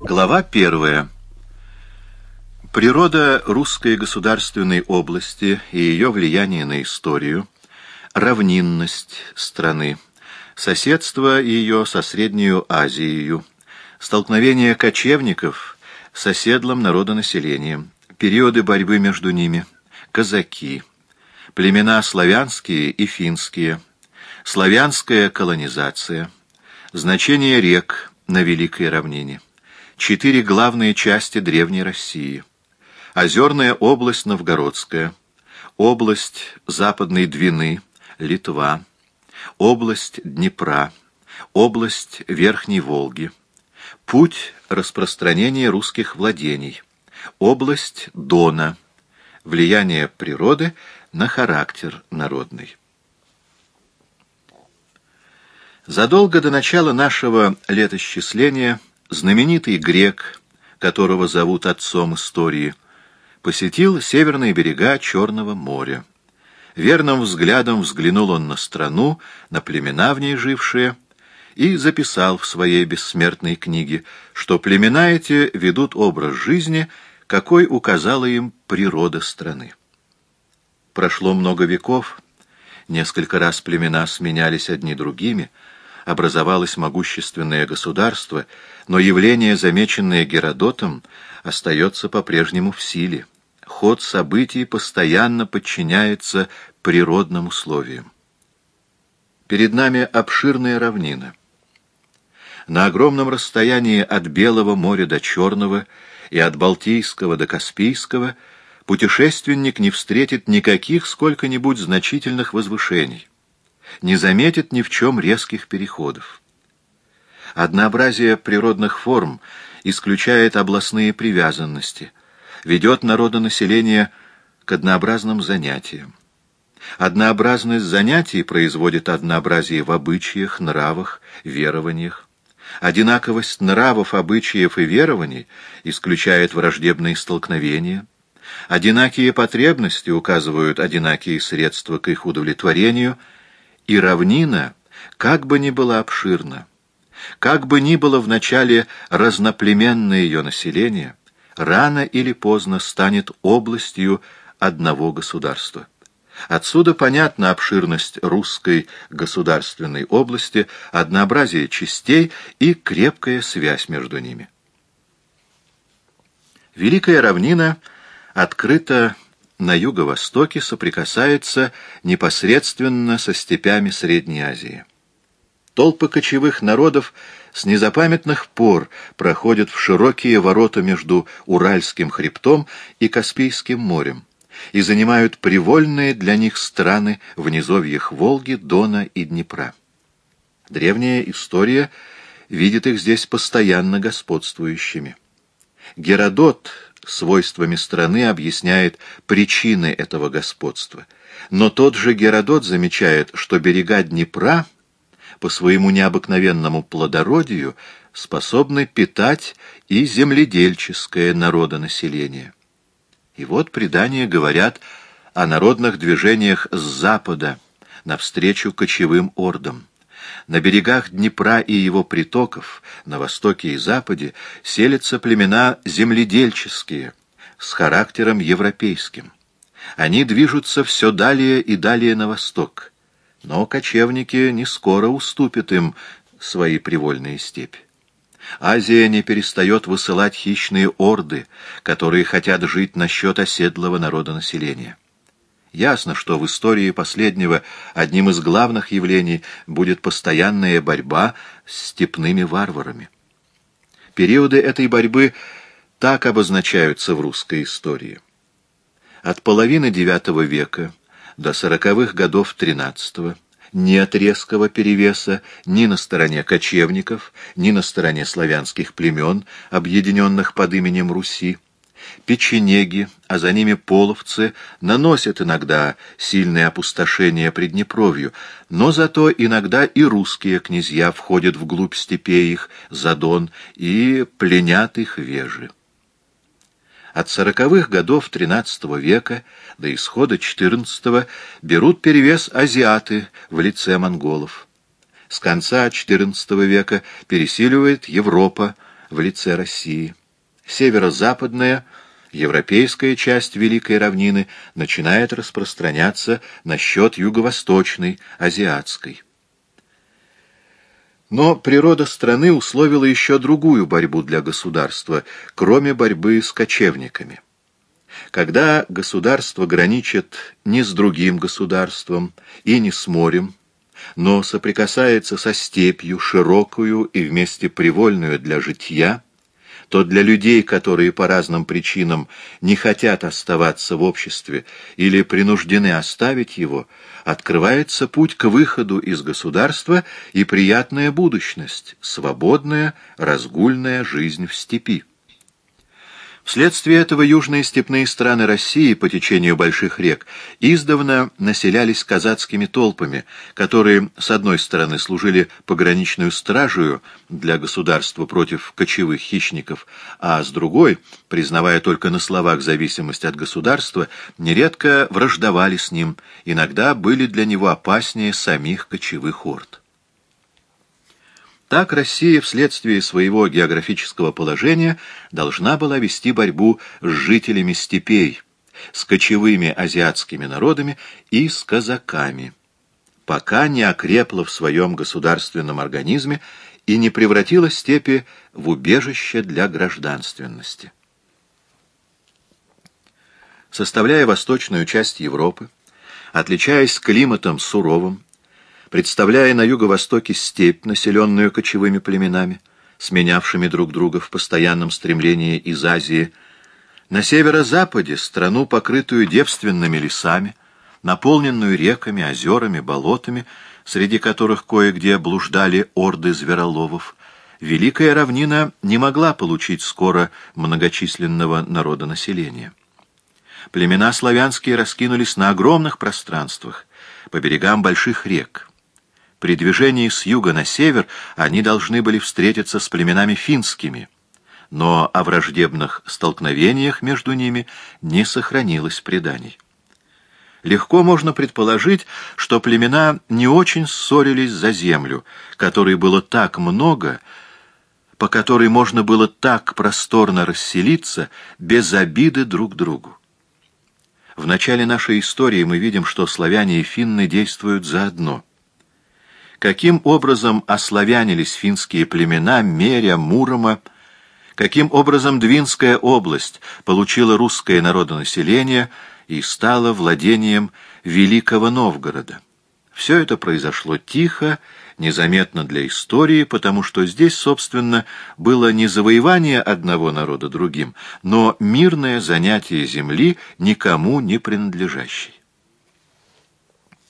Глава первая. Природа русской государственной области и ее влияние на историю, равнинность страны, соседство ее со Среднюю Азией, столкновение кочевников с оседлым народонаселением, периоды борьбы между ними, казаки, племена славянские и финские, славянская колонизация, значение рек на Великой равнине, четыре главные части Древней России, озерная область Новгородская, область Западной Двины, Литва, область Днепра, область Верхней Волги, путь распространения русских владений, область Дона, влияние природы на характер народный. Задолго до начала нашего летосчисления знаменитый грек, которого зовут отцом истории, посетил северные берега Черного моря. Верным взглядом взглянул он на страну, на племена в ней жившие, и записал в своей бессмертной книге, что племена эти ведут образ жизни, какой указала им природа страны. Прошло много веков, несколько раз племена сменялись одни другими, образовалось могущественное государство, но явление, замеченное Геродотом, остается по-прежнему в силе. Ход событий постоянно подчиняется природным условиям. Перед нами обширная равнина. На огромном расстоянии от Белого моря до Черного и от Балтийского до Каспийского путешественник не встретит никаких сколько-нибудь значительных возвышений, не заметит ни в чем резких переходов. Однообразие природных форм исключает областные привязанности, ведет народонаселение к однообразным занятиям. Однообразность занятий производит однообразие в обычаях, нравах, верованиях. Одинаковость нравов, обычаев и верований исключает враждебные столкновения. Одинакие потребности указывают одинакие средства к их удовлетворению, и равнина, как бы ни была обширна, как бы ни было вначале разноплеменное ее население, рано или поздно станет областью одного государства. Отсюда понятна обширность русской государственной области, однообразие частей и крепкая связь между ними. Великая равнина открыта на юго-востоке, соприкасается непосредственно со степями Средней Азии. Толпы кочевых народов с незапамятных пор проходят в широкие ворота между Уральским хребтом и Каспийским морем и занимают привольные для них страны в низовьях Волги, Дона и Днепра. Древняя история видит их здесь постоянно господствующими. Геродот свойствами страны объясняет причины этого господства, но тот же Геродот замечает, что берега Днепра по своему необыкновенному плодородию способны питать и земледельческое народонаселение. И вот предания говорят о народных движениях с запада навстречу кочевым ордам. На берегах Днепра и его притоков, на востоке и западе, селятся племена земледельческие, с характером европейским. Они движутся все далее и далее на восток, но кочевники не скоро уступят им свои привольные степи. Азия не перестает высылать хищные орды, которые хотят жить насчет оседлого народонаселения. Ясно, что в истории последнего одним из главных явлений будет постоянная борьба с степными варварами. Периоды этой борьбы так обозначаются в русской истории. От половины IX века до сороковых годов XIII нет резкого перевеса ни на стороне кочевников, ни на стороне славянских племен, объединенных под именем Руси. Печенеги, а за ними половцы, наносят иногда сильное опустошение Приднепровью, но зато иногда и русские князья входят вглубь степей их, за Дон, и пленят их вежи. От сороковых годов XIII века до исхода XIV берут перевес азиаты в лице монголов. С конца XIV века пересиливает Европа, в лице России. Северо-западная, европейская часть Великой равнины начинает распространяться на счет юго-восточной, азиатской. Но природа страны условила еще другую борьбу для государства, кроме борьбы с кочевниками. Когда государство граничит не с другим государством и не с морем, но соприкасается со степью, широкую и вместе привольную для житья, то для людей, которые по разным причинам не хотят оставаться в обществе или принуждены оставить его, открывается путь к выходу из государства и приятная будущность, свободная, разгульная жизнь в степи. Вследствие этого южные степные страны России по течению больших рек издавна населялись казацкими толпами, которые, с одной стороны, служили пограничную стражую для государства против кочевых хищников, а с другой, признавая только на словах зависимость от государства, нередко враждовали с ним, иногда были для него опаснее самих кочевых орд. Так Россия вследствие своего географического положения должна была вести борьбу с жителями степей, с кочевыми азиатскими народами и с казаками, пока не окрепла в своем государственном организме и не превратила степи в убежище для гражданственности. Составляя восточную часть Европы, отличаясь климатом суровым, представляя на юго-востоке степь, населенную кочевыми племенами, сменявшими друг друга в постоянном стремлении из Азии, на северо-западе страну, покрытую девственными лесами, наполненную реками, озерами, болотами, среди которых кое-где блуждали орды звероловов, Великая равнина не могла получить скоро многочисленного народонаселения. Племена славянские раскинулись на огромных пространствах, по берегам больших рек. При движении с юга на север они должны были встретиться с племенами финскими, но о враждебных столкновениях между ними не сохранилось преданий. Легко можно предположить, что племена не очень ссорились за землю, которой было так много, по которой можно было так просторно расселиться без обиды друг другу. В начале нашей истории мы видим, что славяне и финны действуют заодно – каким образом ославянились финские племена Меря, Мурома, каким образом Двинская область получила русское народонаселение и стала владением Великого Новгорода. Все это произошло тихо, незаметно для истории, потому что здесь, собственно, было не завоевание одного народа другим, но мирное занятие земли, никому не принадлежащей.